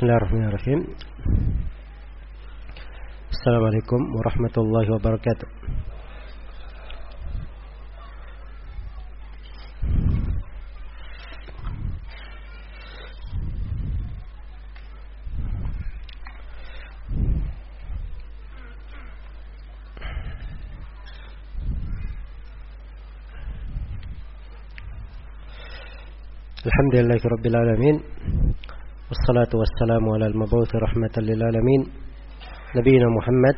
بسم الله الرحمن الرحيم. السلام عليكم ورحمة الله وبركاته. الحمد لله رب العالمين. والصلاة والسلام على المبعوث رحمة للعالمين نبينا محمد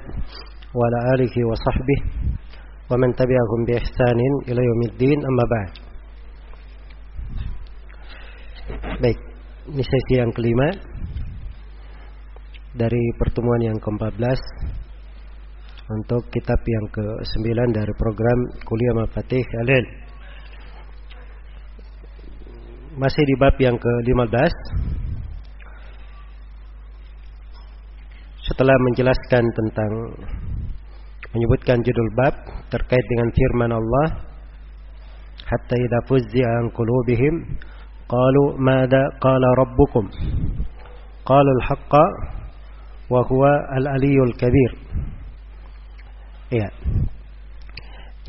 وعلى آله وصحبه ومن تبعهم بإحسان إلى يوم الدين أما بعد Baik, ini sesi yang kelima dari pertemuan yang ke-14 untuk kitab yang ke-9 dari program Kuliah Mafatih Alil. Masih di bab yang ke-15 setelah menjelaskan tentang menyebutkan judul bab terkait dengan firman Allah hatta idza fuzzi'a an qulubihim qalu madza qala rabbukum? Qalu al-haqqa wa huwa al-aliyyul kabir. Ya.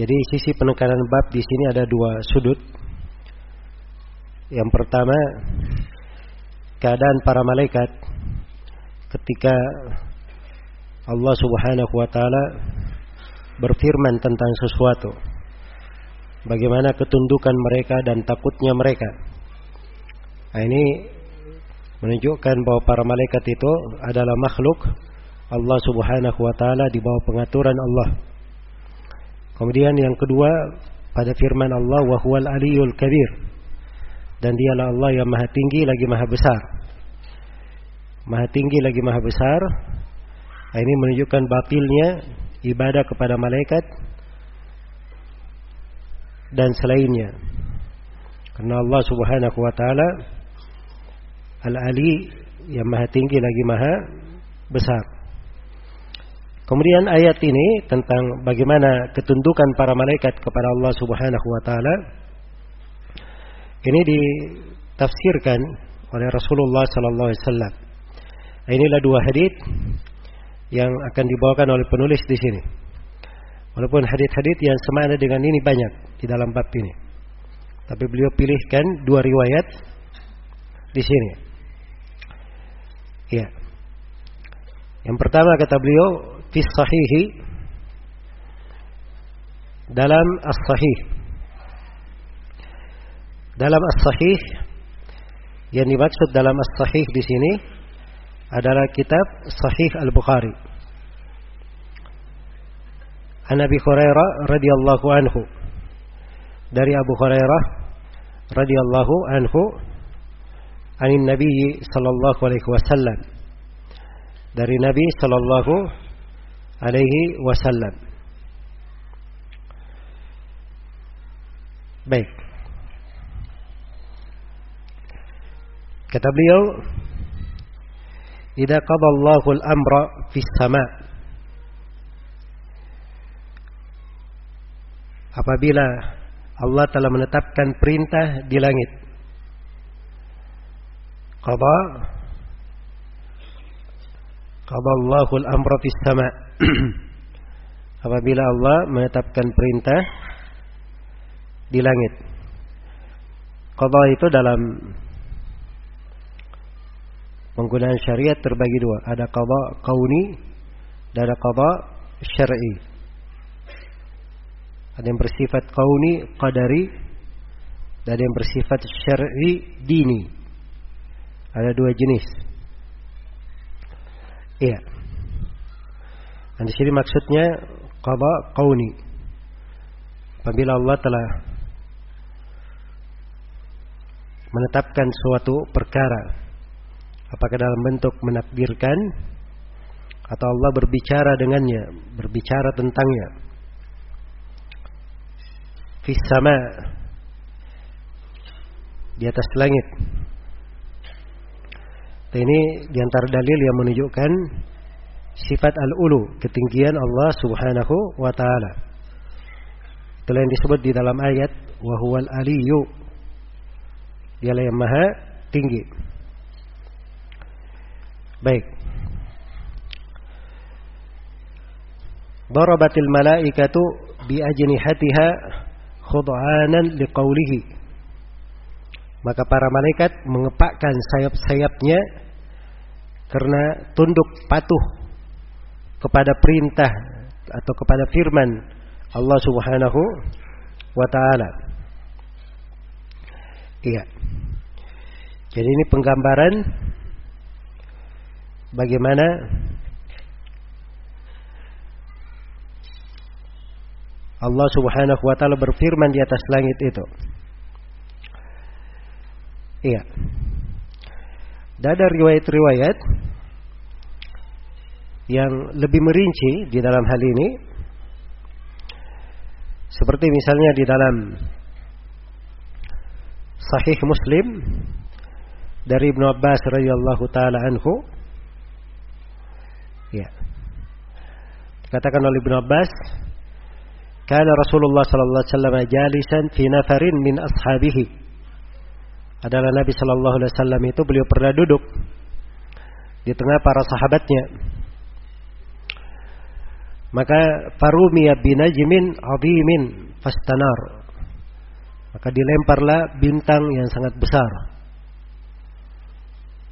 Jadi sisi penekanan bab di sini ada dua sudut. Yang pertama keadaan para malaikat ketika Allah Subhanahu wa taala berfirman tentang sesuatu. Bagaimana ketundukan mereka dan takutnya mereka. Nah, ini menunjukkan bahwa para malaikat itu adalah makhluk Allah Subhanahu wa taala di bawah pengaturan Allah. Kemudian yang kedua pada firman Allah wa huwal aliyul kabir. Dan dialah Allah yang maha tinggi lagi maha besar. Maha tinggi lagi maha besar. Nah, ini menunjukkan batilnya ibadah kepada malaikat dan selainnya. Karena Allah Subhanahu wa taala Al-Ali yang maha tinggi lagi maha besar. Kemudian ayat ini tentang bagaimana ketundukan para malaikat kepada Allah Subhanahu wa taala ini ditafsirkan oleh Rasulullah sallallahu alaihi wasallam. Inilah dua hadis yang akan dibawakan oleh penulis di sini. Walaupun hadis-hadis yang semakna dengan ini banyak di dalam bab ini. Tapi beliau pilihkan dua riwayat di sini. Ya. Yang pertama kata beliau fi sahihi dalam as-sahih. Dalam as-sahih yang dimaksud dalam as-sahih di sini adalah kitab Sahih Al-Bukhari. An Abi Hurairah radhiyallahu anhu. Dari Abu Hurairah radhiyallahu anhu anin Nabi sallallahu alaihi wasallam. Dari Nabi sallallahu alaihi wasallam. Baik. Kata beliau, "Idza qada Allahu al-amra fis sama' Apabila Allah telah menetapkan perintah di langit. Qada Qada Allahu al-amra fis sama' Apabila Allah menetapkan perintah di langit. Qada itu dalam penggunaan syariat terbagi dua. Ada qada kauni dan ada qada syar'i. Ada yang bersifat kauni, qadari, dan ada yang bersifat syar'i, dini. Ada dua jenis. Iya. Dan di sini maksudnya qada kauni. Apabila Allah telah menetapkan suatu perkara apakah dalam bentuk menakdirkan atau Allah berbicara dengannya, berbicara tentangnya. Fis sama di atas langit. Ini di antara dalil yang menunjukkan sifat al-ulu, ketinggian Allah Subhanahu wa taala. Itulah yang disebut di dalam ayat wa huwal aliyyu. Dialah yang maha tinggi. Baik. Darabatil malaikatu bi ajnihatiha khud'anan liqaulihi. Maka para malaikat mengepakkan sayap-sayapnya karena tunduk patuh kepada perintah atau kepada firman Allah Subhanahu wa taala. Iya. Jadi ini penggambaran bagaimana Allah Subhanahu wa taala berfirman di atas langit itu. Iya. Dan ada riwayat-riwayat yang lebih merinci di dalam hal ini. Seperti misalnya di dalam Sahih Muslim dari Ibnu Abbas radhiyallahu taala anhu. Ya. Katakan oleh Ibnu Abbas, "Kana Rasulullah sallallahu alaihi wasallam jalisan fi nafarin min ashabihi." Adalah Nabi sallallahu alaihi wasallam itu beliau pernah duduk di tengah para sahabatnya. Maka farumiya binajmin azimin fastanar. Maka dilemparlah bintang yang sangat besar.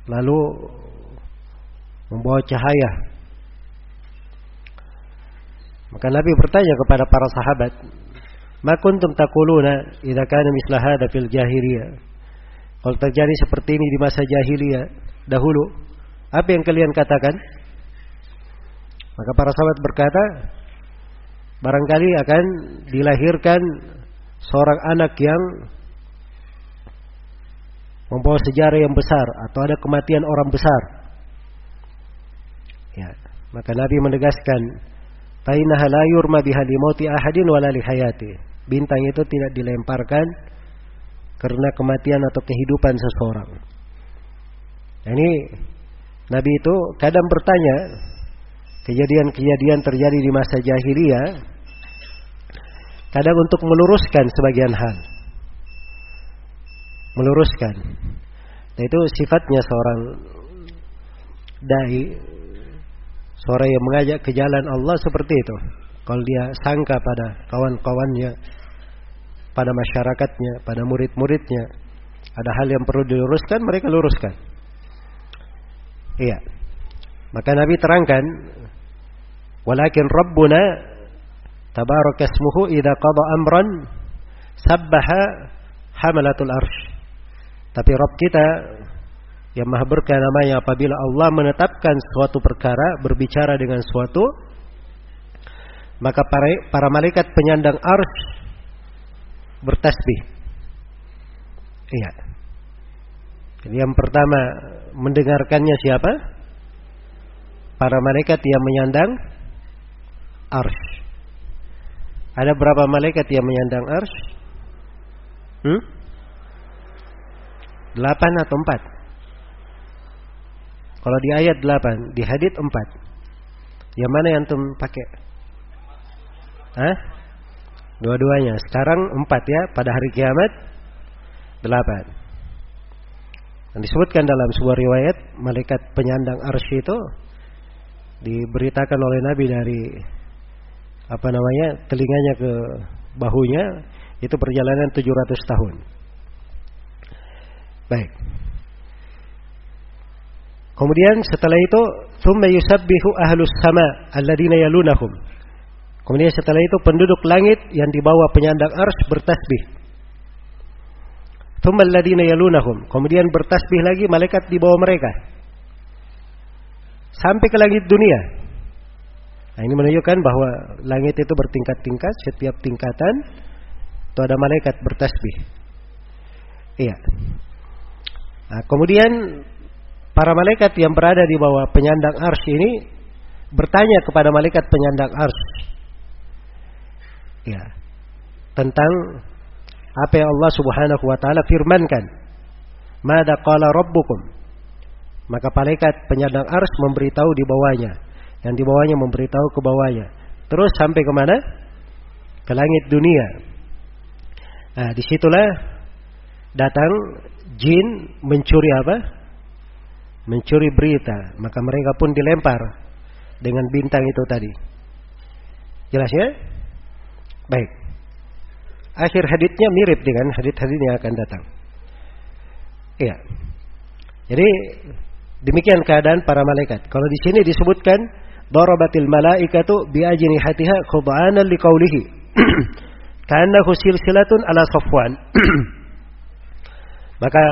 Lalu membawa cahaya. Maka Nabi bertanya kepada para sahabat, "Ma kuntum taquluna idza kana misla hadha fil jahiliyah?" Kalau terjadi seperti ini di masa jahiliyah dahulu, apa yang kalian katakan? Maka para sahabat berkata, barangkali akan dilahirkan seorang anak yang membawa sejarah yang besar atau ada kematian orang besar. Ya, maka Nabi menegaskan, "Fainaha la yurma biha mauti ahadin wala li hayati." Bintang itu tidak dilemparkan karena kematian atau kehidupan seseorang. Ini Nabi itu kadang bertanya kejadian-kejadian terjadi di masa jahiliyah kadang untuk meluruskan sebagian hal meluruskan. Nah, itu sifatnya seorang dai, seorang yang mengajak ke jalan Allah seperti itu. Kalau dia sangka pada kawan-kawannya, pada masyarakatnya, pada murid-muridnya, ada hal yang perlu diluruskan, mereka luruskan. Iya. Maka Nabi terangkan, walakin Rabbuna tabarakasmuhu idza qada amran sabbaha hamalatul arsh tapi Rob kita yang maha berkah namanya apabila Allah menetapkan suatu perkara berbicara dengan suatu maka para, para malaikat penyandang ars bertasbih. Iya. Jadi yang pertama mendengarkannya siapa? Para malaikat yang menyandang ars. Ada berapa malaikat yang menyandang ars? Hmm? Delapan atau empat? Kalau di ayat delapan, di hadit empat. Yang mana yang antum pakai? Hah? Dua-duanya. Sekarang empat ya, pada hari kiamat delapan. Dan disebutkan dalam sebuah riwayat, malaikat penyandang arsy itu diberitakan oleh Nabi dari apa namanya telinganya ke bahunya itu perjalanan 700 tahun. Baik. Kemudian setelah itu thumma yusabbihu ahlus sama alladziina yalunahum. Kemudian setelah itu penduduk langit yang di bawah penyandang ars bertasbih. Thumma alladziina yalunahum. Kemudian bertasbih lagi malaikat di bawah mereka. Sampai ke langit dunia. Nah, ini menunjukkan bahwa langit itu bertingkat-tingkat, setiap tingkatan itu ada malaikat bertasbih. Iya. Nah, kemudian para malaikat yang berada di bawah penyandang ars ini bertanya kepada malaikat penyandang ars, ya, tentang apa yang Allah Subhanahu wa taala firmankan. Mada qala rabbukum? Maka malaikat penyandang ars memberitahu di bawahnya, dan di bawahnya memberitahu ke bawahnya. Terus sampai ke mana? Ke langit dunia. Nah, di situlah datang jin mencuri apa? Mencuri berita, maka mereka pun dilempar dengan bintang itu tadi. Jelas ya? Baik. Akhir haditnya mirip dengan hadit-hadit yang akan datang. Iya. Jadi demikian keadaan para malaikat. Kalau di sini disebutkan darabatil malaikatu bi ajnihatiha khud'anan liqaulihi. Ka'annahu silsilatun ala safwan. Maka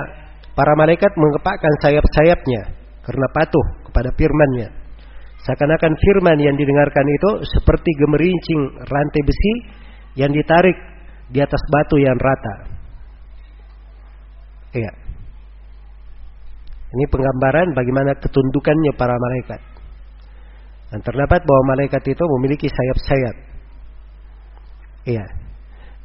para malaikat mengepakkan sayap-sayapnya karena patuh kepada firman-Nya. Seakan-akan firman yang didengarkan itu seperti gemerincing rantai besi yang ditarik di atas batu yang rata. Iya. Ini penggambaran bagaimana ketundukannya para malaikat. Dan terdapat bahwa malaikat itu memiliki sayap-sayap. Iya.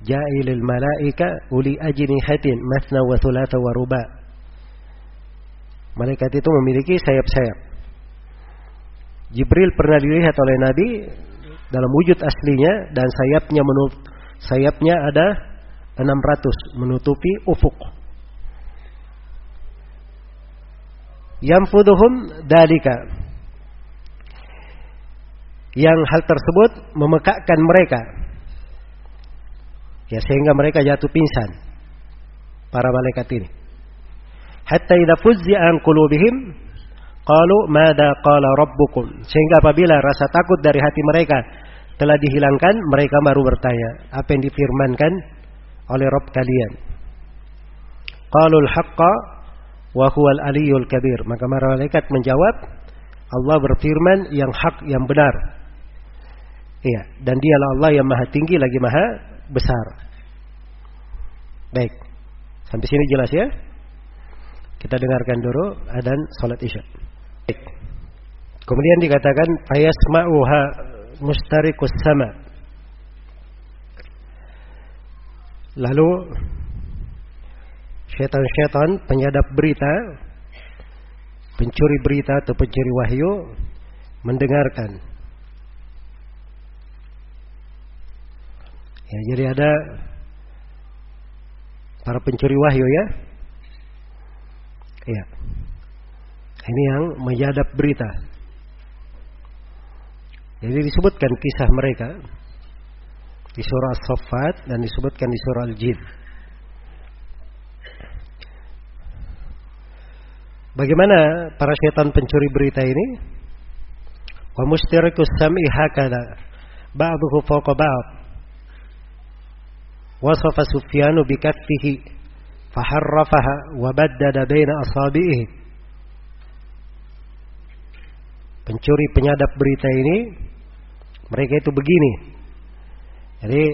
Ja'ilil malaika uli ajnihatin masna wa thulatha wa ruba. Malaikat itu memiliki sayap-sayap. Jibril pernah dilihat oleh Nabi dalam wujud aslinya dan sayapnya menurut sayapnya ada 600 menutupi ufuk. Yamfuduhum dalika. Yang hal tersebut memekakkan mereka. Ya sehingga mereka jatuh pingsan. Para malaikat ini. Hatta idza fuzzi'a an qulubihim qalu mada qala rabbukum. Sehingga apabila rasa takut dari hati mereka telah dihilangkan, mereka baru bertanya, apa yang difirmankan oleh Rabb kalian? Qalul haqqa wa huwal aliyul kabir. Maka malaikat menjawab, Allah berfirman yang hak, yang benar. Iya, dan dialah Allah yang maha tinggi lagi maha besar. Baik. Sampai sini jelas ya? Kita dengarkan dulu adan salat Isya. Baik. Kemudian dikatakan fayasma'uha mustarikus sama. Lalu Syaitan-syaitan penyadap berita, pencuri berita atau pencuri wahyu mendengarkan. Ya, jadi ada para pencuri wahyu ya. Iya. Ini yang menyadap berita. Jadi disebutkan kisah mereka di surah As-Saffat dan disebutkan di surah Al-Jin. Bagaimana para setan pencuri berita ini? Wa mustarikus sam'i hakada ba'duhu fawqa ba'd. Wasafa Sufyanu bikaffihi faharrafaha wa baddada baina. Pencuri penyadap berita ini mereka itu begini. Jadi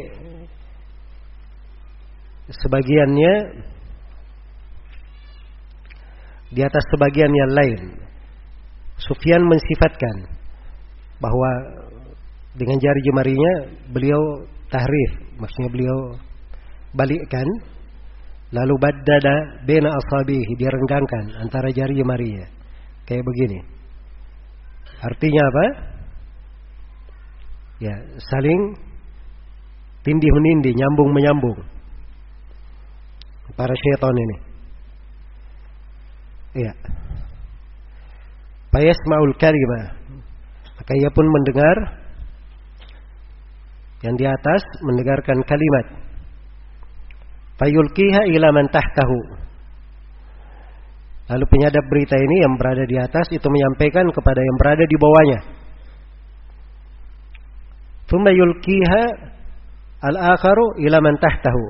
sebagiannya di atas sebagian yang lain. Sufyan mensifatkan bahwa dengan jari jemarinya beliau tahrif, maksudnya beliau balikkan lalu baddada bena asabihi dia renggangkan antara jari jemarinya kayak begini. Artinya apa? Ya, saling tindih menindih, nyambung menyambung. Para syaitan ini. Iya. Fayasma'ul kalimah. Maka ia pun mendengar yang di atas mendengarkan kalimat. Fayulkiha ila man tahtahu. Lalu penyadap berita ini yang berada di atas itu menyampaikan kepada yang berada di bawahnya. Thumma yulkiha al-akharu ila man tahtahu.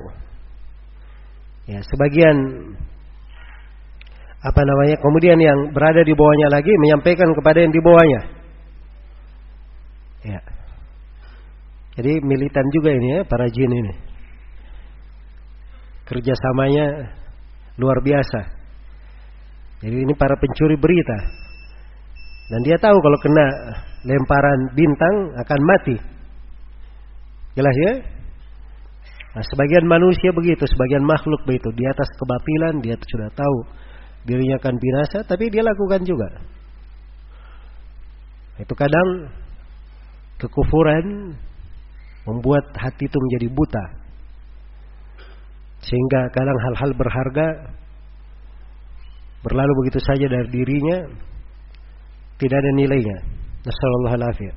Ya, sebagian apa namanya kemudian yang berada di bawahnya lagi menyampaikan kepada yang di bawahnya ya jadi militan juga ini ya para jin ini kerjasamanya luar biasa. Jadi ini para pencuri berita. Dan dia tahu kalau kena lemparan bintang akan mati. Jelas ya? Nah sebagian manusia begitu sebagian makhluk begitu. Di atas kebatilan dia sudah tahu dirinya akan binasa, tapi dia lakukan juga. Itu kadang kekufuran membuat hati itu menjadi buta. Sehingga kadang hal-hal berharga berlalu begitu saja dari dirinya tidak ada nilainya. Nasallallahu alaihi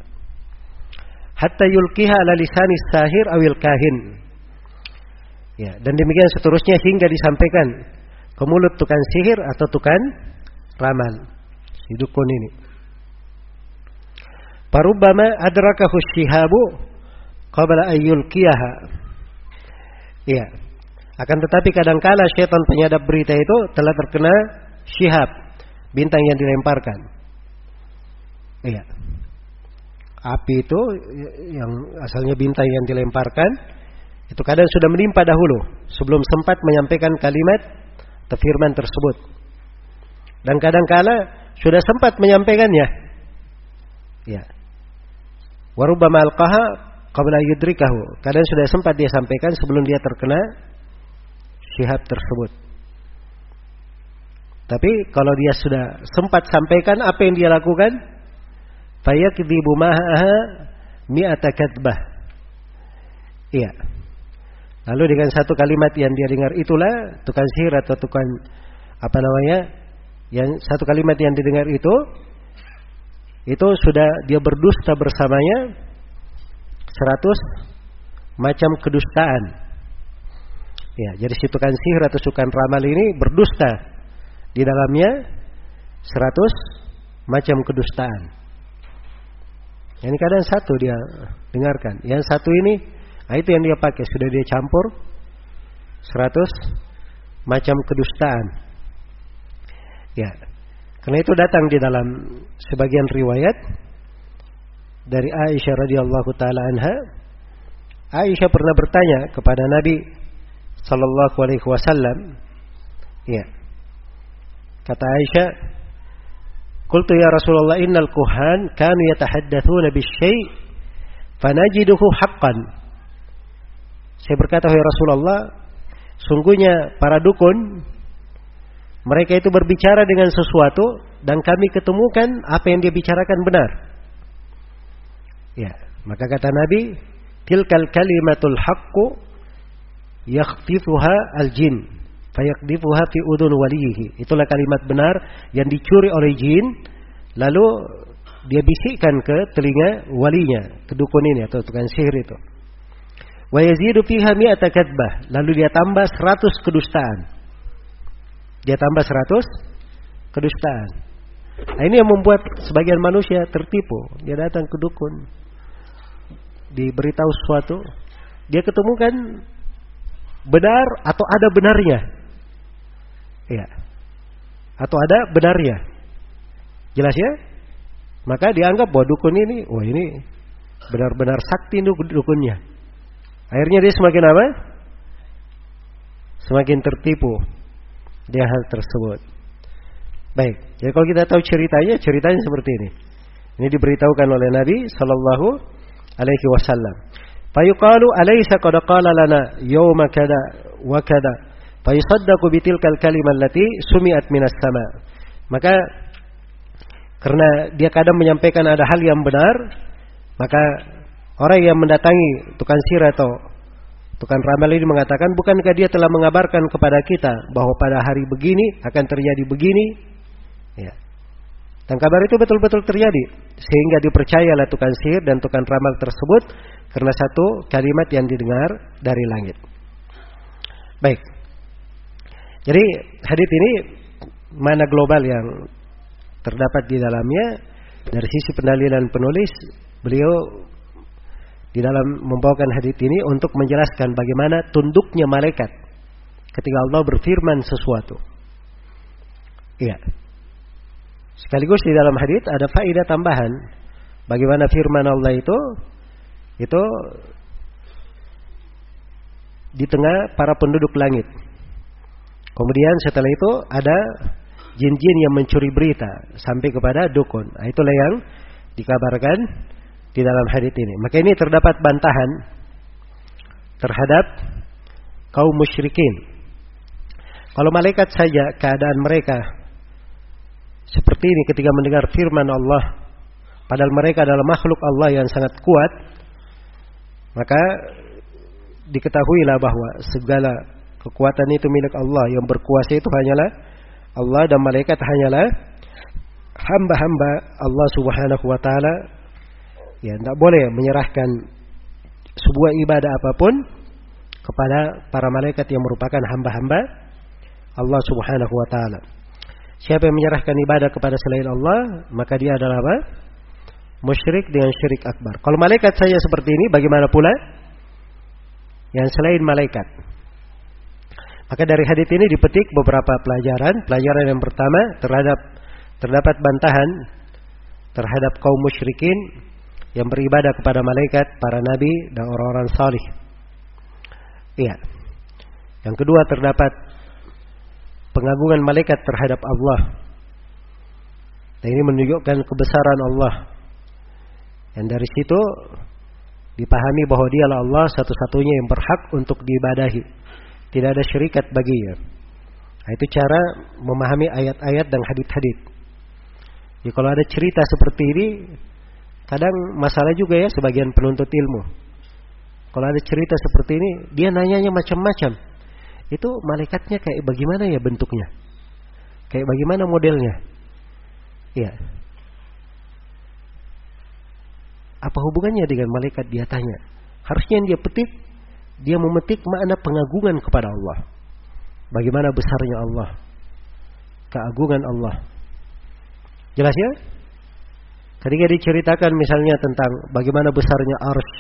Hatta yulkiha ala lisani sahir awil kahin. Ya, dan demikian seterusnya hingga disampaikan ke mulut tukang sihir atau tukang ramal. Si dukun ini. Parubama adrakahu syihabu qabla ayyulkiyaha. Ya. Akan tetapi kadangkala syaitan penyadap berita itu telah terkena syihab, bintang yang dilemparkan. Iya. Api itu yang asalnya bintang yang dilemparkan itu kadang sudah menimpa dahulu sebelum sempat menyampaikan kalimat firman tersebut. Dan kadangkala sudah sempat menyampaikannya. Ya. Warubama alqaha qabla yudrikahu. Kadang sudah sempat dia sampaikan sebelum dia terkena syihab tersebut. Tapi kalau dia sudah sempat sampaikan apa yang dia lakukan, fayakdzibu ma'aha mi'ata kadbah. Iya. Lalu dengan satu kalimat yang dia dengar itulah tukang sihir atau tukang apa namanya? Yang satu kalimat yang didengar itu itu sudah dia berdusta bersamanya seratus macam kedustaan. Ya, jadi si tukang sihir atau tukang ramal ini berdusta di dalamnya seratus macam kedustaan. Ini kadang satu dia dengarkan. Yang satu ini, nah itu yang dia pakai. Sudah dia campur seratus macam kedustaan. Ya, karena itu datang di dalam sebagian riwayat dari Aisyah radhiyallahu taala anha. Aisyah pernah bertanya kepada Nabi sallallahu alaihi wasallam, ya, Kata Aisyah, "Qultu ya Rasulullah innal kuhan kanu yatahaddatsuna bisyai' fanajiduhu haqqan." Saya berkata, "Ya Rasulullah, sungguhnya para dukun mereka itu berbicara dengan sesuatu dan kami ketemukan apa yang dia bicarakan benar." Ya, maka kata Nabi, "Tilkal kalimatul haqqu yakhtifuha al-jin." fayaqdifuha fi udun walihi. Itulah kalimat benar yang dicuri oleh jin lalu dia bisikkan ke telinga walinya, ke dukun ini atau tukang sihir itu. Wa yazidu fiha mi'ata kadbah, lalu dia tambah 100 kedustaan. Dia tambah 100 kedustaan. Nah, ini yang membuat sebagian manusia tertipu. Dia datang ke dukun, diberitahu sesuatu, dia ketemukan benar atau ada benarnya. Ya. Atau ada benarnya. Jelas ya? Maka dianggap bahwa dukun ini, wah ini benar-benar sakti dukunnya. Akhirnya dia semakin apa? Semakin tertipu dia hal tersebut. Baik, jadi kalau kita tahu ceritanya, ceritanya seperti ini. Ini diberitahukan oleh Nabi Sallallahu Alaihi Wasallam. Fayuqalu alaysa qad qala lana yawma kada wa kada Fayusaddaqu bitilkal kalimah allati sumi'at minas. Maka karena dia kadang menyampaikan ada hal yang benar, maka orang yang mendatangi tukang sihir atau tukang ramal ini mengatakan, bukankah dia telah mengabarkan kepada kita bahwa pada hari begini akan terjadi begini? Ya. Dan kabar itu betul-betul terjadi sehingga dipercayalah tukang sihir dan tukang ramal tersebut karena satu kalimat yang didengar dari langit. Baik. Jadi hadis ini mana global yang terdapat di dalamnya dari sisi pendalilan penulis beliau di dalam membawakan hadis ini untuk menjelaskan bagaimana tunduknya malaikat ketika Allah berfirman sesuatu. Iya. Sekaligus di dalam hadis ada faedah tambahan bagaimana firman Allah itu itu di tengah para penduduk langit. Kemudian setelah itu ada jin-jin yang mencuri berita sampai kepada dukun. Nah, itulah yang dikabarkan di dalam hadis ini. Maka ini terdapat bantahan terhadap kaum musyrikin. Kalau malaikat saja keadaan mereka seperti ini ketika mendengar firman Allah, padahal mereka adalah makhluk Allah yang sangat kuat, maka diketahuilah bahwa segala Kekuatan itu milik Allah. Yang berkuasa itu hanyalah Allah dan malaikat hanyalah hamba-hamba Allah Subhanahu wa taala. Ya, tidak boleh menyerahkan sebuah ibadah apa pun kepada para malaikat yang merupakan hamba-hamba Allah Subhanahu wa taala. Siapa yang menyerahkan ibadah kepada selain Allah, maka dia adalah apa? Musyrik dengan syirik akbar. Kalau malaikat saja seperti ini, bagaimana pula yang selain malaikat? Maka dari hadis ini dipetik beberapa pelajaran. Pelajaran yang pertama terhadap terdapat bantahan terhadap kaum musyrikin yang beribadah kepada malaikat, para nabi dan orang-orang salih. Iya. Yang kedua terdapat pengagungan malaikat terhadap Allah. Dan ini menunjukkan kebesaran Allah. Dan dari situ dipahami bahwa dialah Allah satu-satunya yang berhak untuk diibadahi. Tidak ada syirikat baginya. Nah, itu cara memahami ayat-ayat dan hadith-hadith. Ya, kalau ada cerita seperti ini, kadang masalah juga ya sebagian penuntut ilmu. Kalau ada cerita seperti ini, dia nanyanya macam-macam. Itu malaikatnya kayak bagaimana ya bentuknya? Kayak bagaimana modelnya? Ya. Apa hubungannya dengan malaikat dia tanya? Harusnya yang dia petik, dia memetik makna pengagungan kepada Allah. Bagaimana besarnya Allah. Keagungan Allah. Jelas ya? Ketika diceritakan misalnya tentang bagaimana besarnya ars,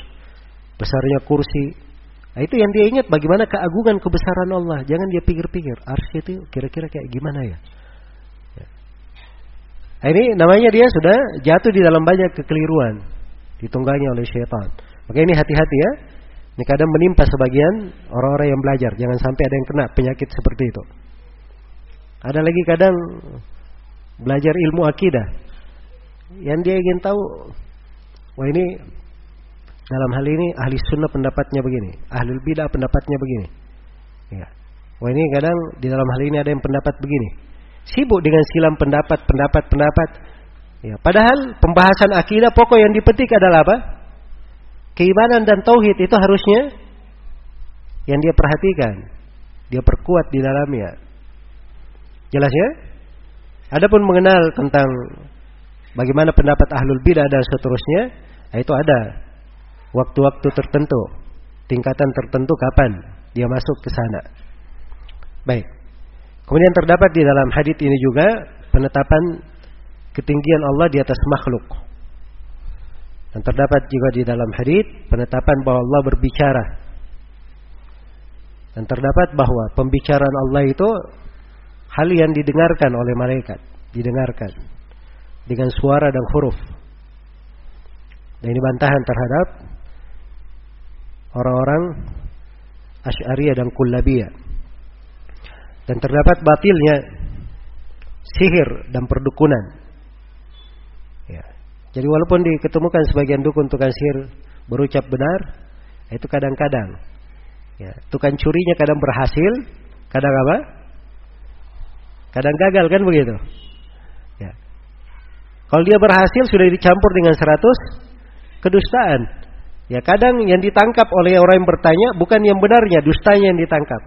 besarnya kursi, Nah, itu yang dia ingat bagaimana keagungan kebesaran Allah. Jangan dia pikir-pikir, ars itu kira-kira kayak gimana ya? ya. Nah, ini namanya dia sudah jatuh di dalam banyak kekeliruan. Ditunggangi oleh syaitan. Maka ini hati-hati ya. Ini kadang menimpa sebagian orang-orang yang belajar. Jangan sampai ada yang kena penyakit seperti itu. Ada lagi kadang belajar ilmu akidah. Yang dia ingin tahu, wah ini dalam hal ini ahli sunnah pendapatnya begini, ahli bidah pendapatnya begini. Ya. Wah ini kadang di dalam hal ini ada yang pendapat begini. Sibuk dengan silam pendapat, pendapat, pendapat. Ya, padahal pembahasan akidah pokok yang dipetik adalah apa? Keimanan dan tauhid itu harusnya yang dia perhatikan. Dia perkuat di dalamnya. Jelas ya? Adapun mengenal tentang bagaimana pendapat ahlul bidah dan seterusnya, nah itu ada waktu-waktu tertentu, tingkatan tertentu kapan dia masuk ke sana. Baik. Kemudian terdapat di dalam hadis ini juga penetapan ketinggian Allah di atas makhluk. Dan terdapat juga di dalam hadis penetapan bahwa Allah berbicara. Dan terdapat bahwa pembicaraan Allah itu hal yang didengarkan oleh malaikat, didengarkan dengan suara dan huruf. Dan ini bantahan terhadap orang-orang Asy'ariyah dan Kullabiyah. Dan terdapat batilnya sihir dan perdukunan. Ya. Jadi walaupun diketemukan sebagian dukun tukang sihir berucap benar, itu kadang-kadang ya, tukang curinya kadang berhasil, kadang apa? Kadang gagal kan begitu. Ya. Kalau dia berhasil sudah dicampur dengan 100 kedustaan. Ya kadang yang ditangkap oleh orang yang bertanya bukan yang benarnya, dustanya yang ditangkap.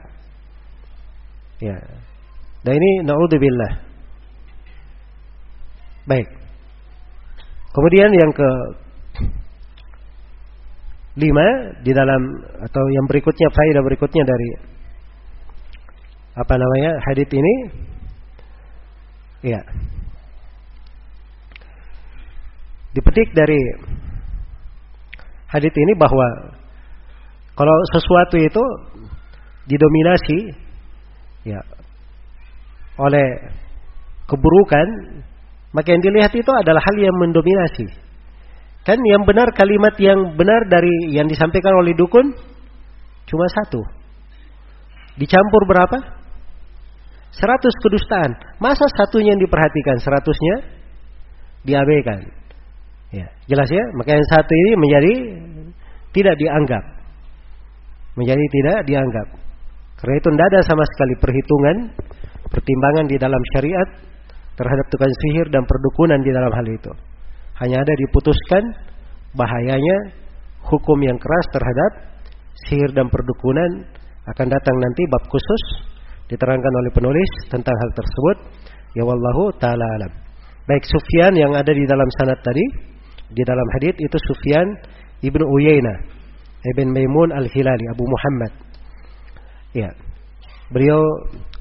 Ya. Dan ini naudzubillah. Baik. Kemudian yang ke lima di dalam atau yang berikutnya faedah berikutnya dari apa namanya hadits ini ya dipetik dari hadits ini bahwa kalau sesuatu itu didominasi ya oleh keburukan, maka yang dilihat itu adalah hal yang mendominasi. Kan yang benar kalimat yang benar dari yang disampaikan oleh dukun cuma satu. Dicampur berapa? Seratus kedustaan. Masa satunya yang diperhatikan, seratusnya diabaikan. Ya, jelas ya? Maka yang satu ini menjadi tidak dianggap. Menjadi tidak dianggap. Karena itu tidak ada sama sekali perhitungan, pertimbangan di dalam syariat terhadap tukang sihir dan perdukunan di dalam hal itu. Hanya ada diputuskan bahayanya hukum yang keras terhadap sihir dan perdukunan akan datang nanti bab khusus diterangkan oleh penulis tentang hal tersebut. Ya wallahu taala alam. Baik Sufyan yang ada di dalam sanad tadi, di dalam hadis itu Sufyan ibnu Uyainah ibn Maimun al-Hilali Abu Muhammad. Ya. Beliau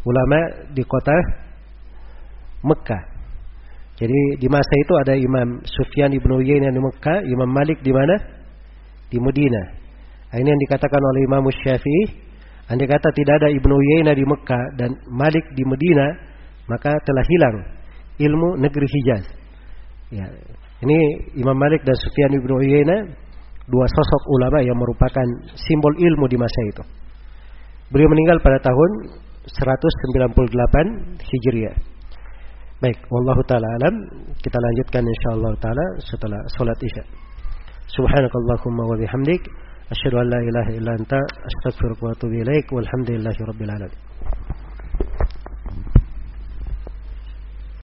ulama di kota Mekah. Jadi di masa itu ada Imam Sufyan ibnu Uyainah di Mekah, Imam Malik di mana? Di Madinah. Nah, ini yang dikatakan oleh Imam Syafi'i. Andai kata tidak ada Ibnu Uyainah di Mekah dan Malik di Madinah, maka telah hilang ilmu negeri Hijaz. Ya, ini Imam Malik dan Sufyan ibnu Uyainah dua sosok ulama yang merupakan simbol ilmu di masa itu. Beliau meninggal pada tahun 198 Hijriah. Baik, wallahu taala alam. Kita lanjutkan insyaallah taala setelah salat Isya. Subhanakallahumma wa bihamdik asyhadu an la ilaha illa anta astaghfiruka wa atubu ilaik walhamdulillahi rabbil alamin.